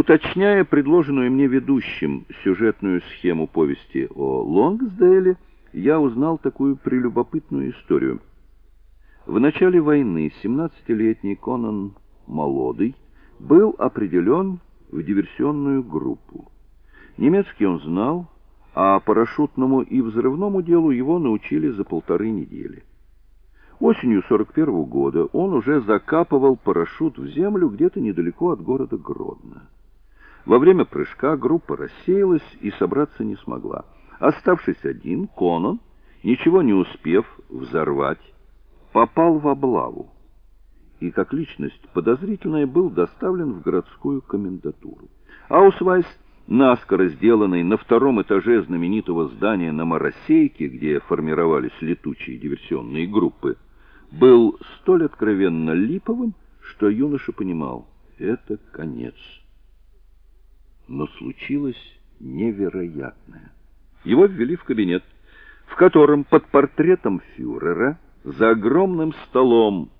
Уточняя предложенную мне ведущим сюжетную схему повести о Лонгсдейле, я узнал такую прелюбопытную историю. В начале войны 17-летний Конан Молодый был определен в диверсионную группу. Немецкий он знал, а парашютному и взрывному делу его научили за полторы недели. Осенью 41 -го года он уже закапывал парашют в землю где-то недалеко от города Гродно. Во время прыжка группа рассеялась и собраться не смогла. Оставшись один, Конан, ничего не успев взорвать, попал в облаву и как личность подозрительная был доставлен в городскую комендатуру. Аусвайс наскоро сделанный на втором этаже знаменитого здания на Моросейке, где формировались летучие диверсионные группы, был столь откровенно липовым, что юноша понимал — это конец. Но случилось невероятное. Его ввели в кабинет, в котором под портретом фюрера за огромным столом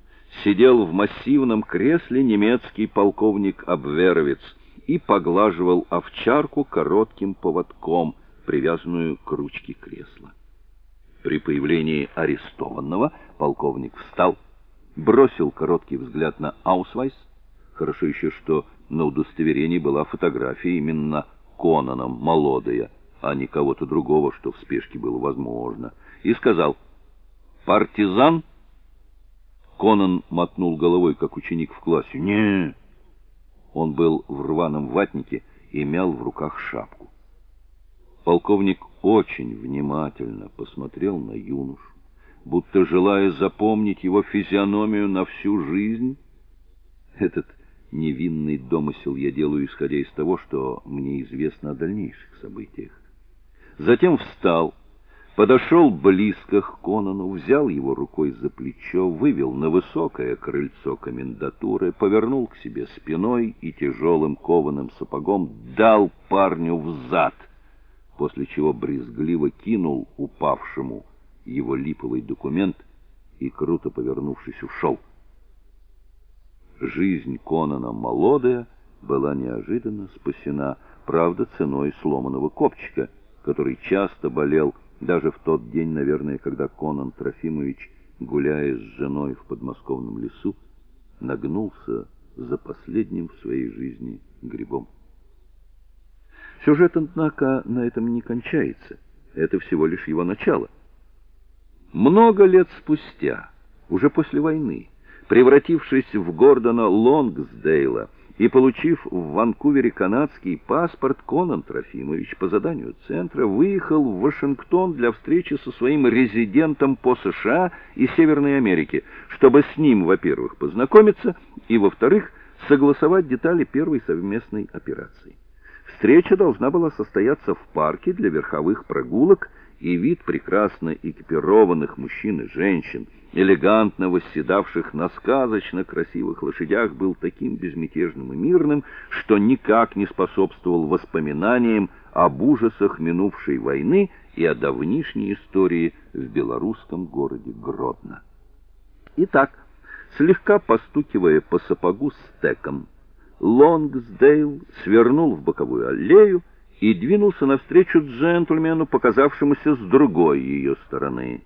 сидел в массивном кресле немецкий полковник Абверовец — и поглаживал овчарку коротким поводком, привязанную к ручке кресла. При появлении арестованного полковник встал, бросил короткий взгляд на Аусвайс. Хорошо еще, что на удостоверении была фотография именно Конаном, молодая, а не кого-то другого, что в спешке было возможно, и сказал «Партизан?» Конан мотнул головой, как ученик в классе. «Нет, он был в рваном ватнике и мял в руках шапку. Полковник очень внимательно посмотрел на юношу, будто желая запомнить его физиономию на всю жизнь. Этот невинный домысел я делаю, исходя из того, что мне известно о дальнейших событиях. Затем встал подошел близко к Конану, взял его рукой за плечо, вывел на высокое крыльцо комендатуры, повернул к себе спиной и тяжелым кованым сапогом дал парню в зад, после чего брезгливо кинул упавшему его липовый документ и, круто повернувшись, ушел. Жизнь Конана молодая была неожиданно спасена, правда, ценой сломанного копчика, который часто болел даже в тот день, наверное, когда Конан Трофимович, гуляя с женой в подмосковном лесу, нагнулся за последним в своей жизни грибом. Сюжет, однако, на этом не кончается. Это всего лишь его начало. Много лет спустя, уже после войны, превратившись в Гордона Лонгсдейла, и получив в Ванкувере канадский паспорт, Конан Трофимович по заданию центра выехал в Вашингтон для встречи со своим резидентом по США и Северной Америке, чтобы с ним, во-первых, познакомиться, и, во-вторых, согласовать детали первой совместной операции. Встреча должна была состояться в парке для верховых прогулок, и вид прекрасно экипированных мужчин и женщин, элегантно восседавших на сказочно красивых лошадях, был таким безмятежным и мирным, что никак не способствовал воспоминаниям об ужасах минувшей войны и о давнишней истории в белорусском городе Гродно. Итак, слегка постукивая по сапогу стеком, Лонгсдейл свернул в боковую аллею и двинулся навстречу джентльмену, показавшемуся с другой ее стороны.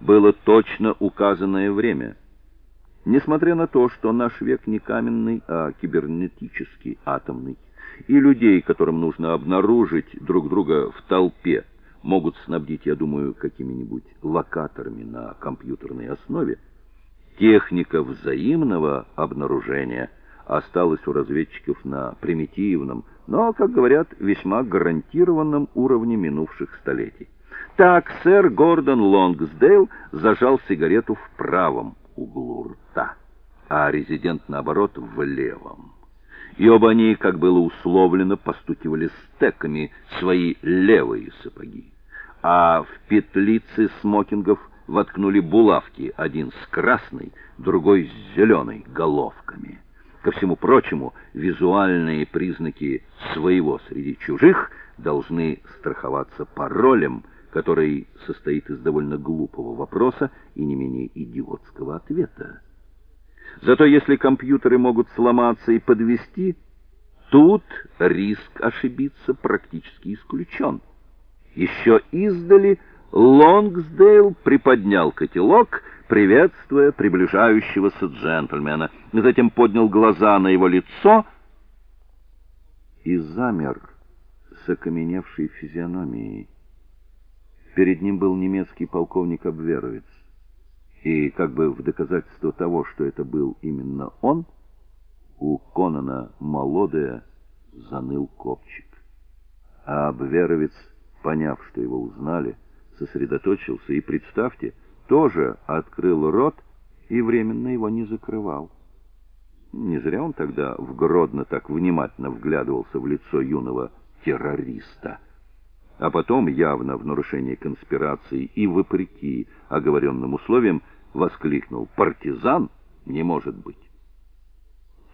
Было точно указанное время. Несмотря на то, что наш век не каменный, а кибернетический, атомный, и людей, которым нужно обнаружить друг друга в толпе, могут снабдить, я думаю, какими-нибудь локаторами на компьютерной основе, техника взаимного обнаружения осталась у разведчиков на примитивном, но, как говорят, весьма гарантированном уровне минувших столетий. Так сэр Гордон Лонгсдейл зажал сигарету в правом углу рта, а резидент, наоборот, в левом. И оба они, как было условлено, постукивали стеками свои левые сапоги. А в петлицы смокингов воткнули булавки, один с красной, другой с зеленой головками. Ко всему прочему, визуальные признаки своего среди чужих должны страховаться паролем, который состоит из довольно глупого вопроса и не менее идиотского ответа. Зато если компьютеры могут сломаться и подвести, Тут риск ошибиться практически исключен. Еще издали Лонгсдейл приподнял котелок, приветствуя приближающегося джентльмена, затем поднял глаза на его лицо и замер с окаменевшей физиономией. Перед ним был немецкий полковник Обверовец. И как бы в доказательство того, что это был именно он, у Конана Молодая заныл копчик. А Обверовец, поняв, что его узнали, сосредоточился и, представьте, тоже открыл рот и временно его не закрывал. Не зря он тогда в Гродно так внимательно вглядывался в лицо юного террориста. А потом, явно в нарушении конспирации и вопреки оговоренным условиям, воскликнул «Партизан? Не может быть!»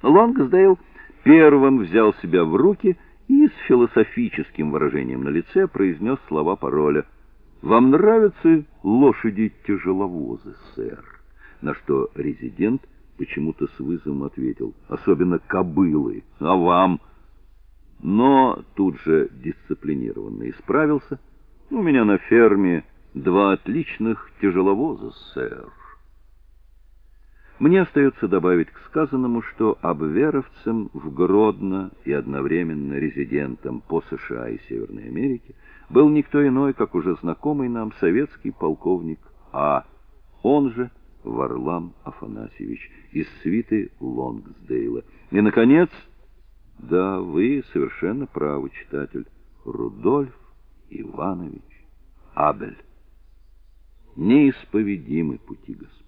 Лонгсдейл первым взял себя в руки и с философическим выражением на лице произнес слова пароля «Вам нравятся лошади-тяжеловозы, сэр?» На что резидент почему-то с вызовом ответил «Особенно кобылы, а вам?» но тут же дисциплинированно исправился. У меня на ферме два отличных тяжеловоза, сэр. Мне остается добавить к сказанному, что обверовцем в Гродно и одновременно резидентом по США и Северной Америке был никто иной, как уже знакомый нам советский полковник А, он же Варлам Афанасьевич из свиты Лонгсдейла. И наконец, да, вы совершенно правы, читатель. Рудольф Иванович Абель. Неисповедимы пути Господь.